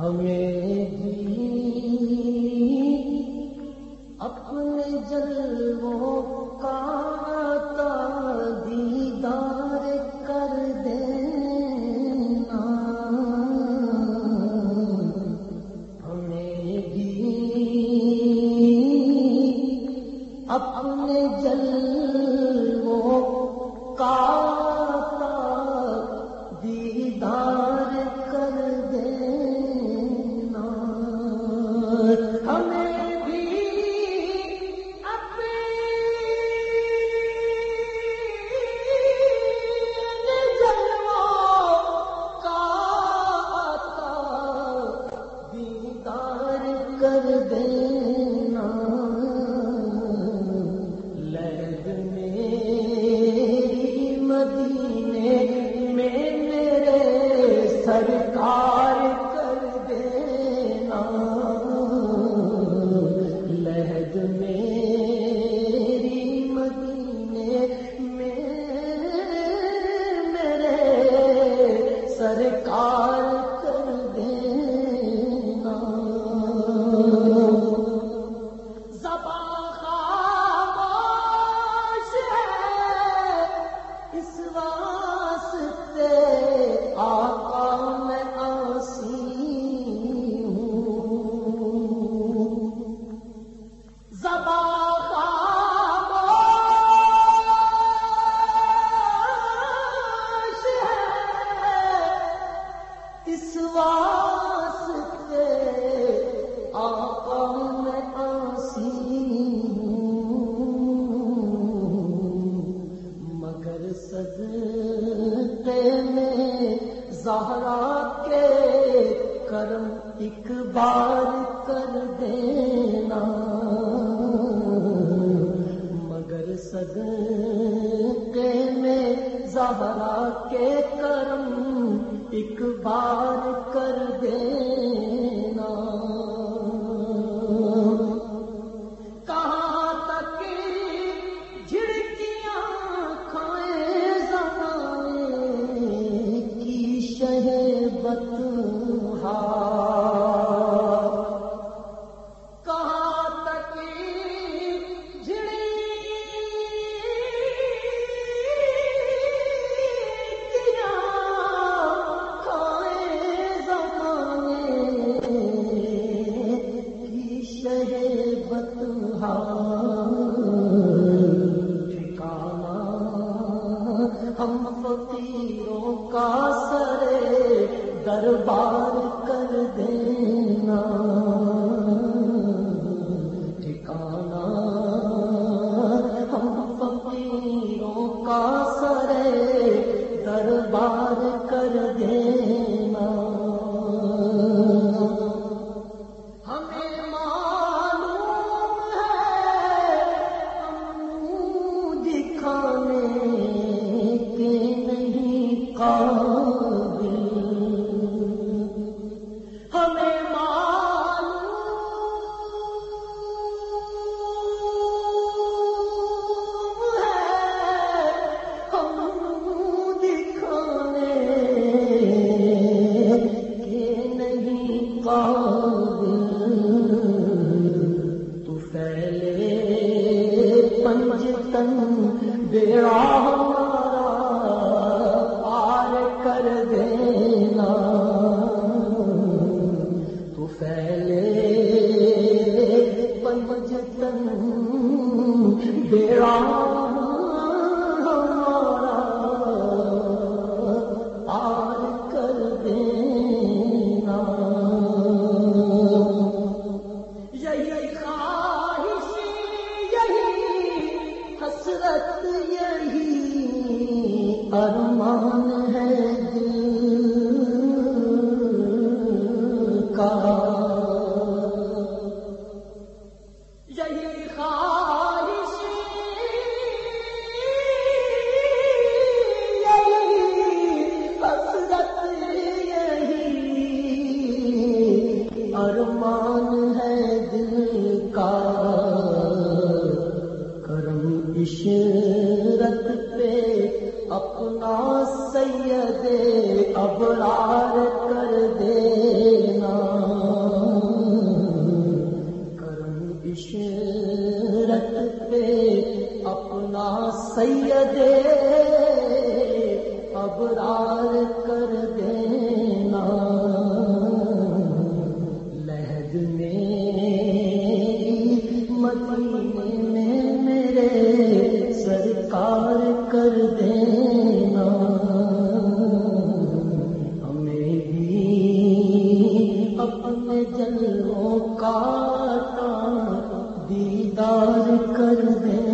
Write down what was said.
ہمیں بھی اپنے جلووں کا دیدار کر دینا۔ ہمیں بھی اپنے جلووں واسطے زہرا کے کرم ایک بار کر دینا۔ مگر صدقے میں زہرا کے کرم ایک بار کر دینا۔ تو پھیلے بیڑا پار کر دینا۔ تو پھیلے ارمان ہے دل کا۔ یہی خواہش یہی حسرت یہی ارمان ہے دل کا۔ کرم عشرت پہ اپنا سید ابرار کر کر دینا۔ ہمیں بھی اپنے جلوں کا دیدار کر دینا۔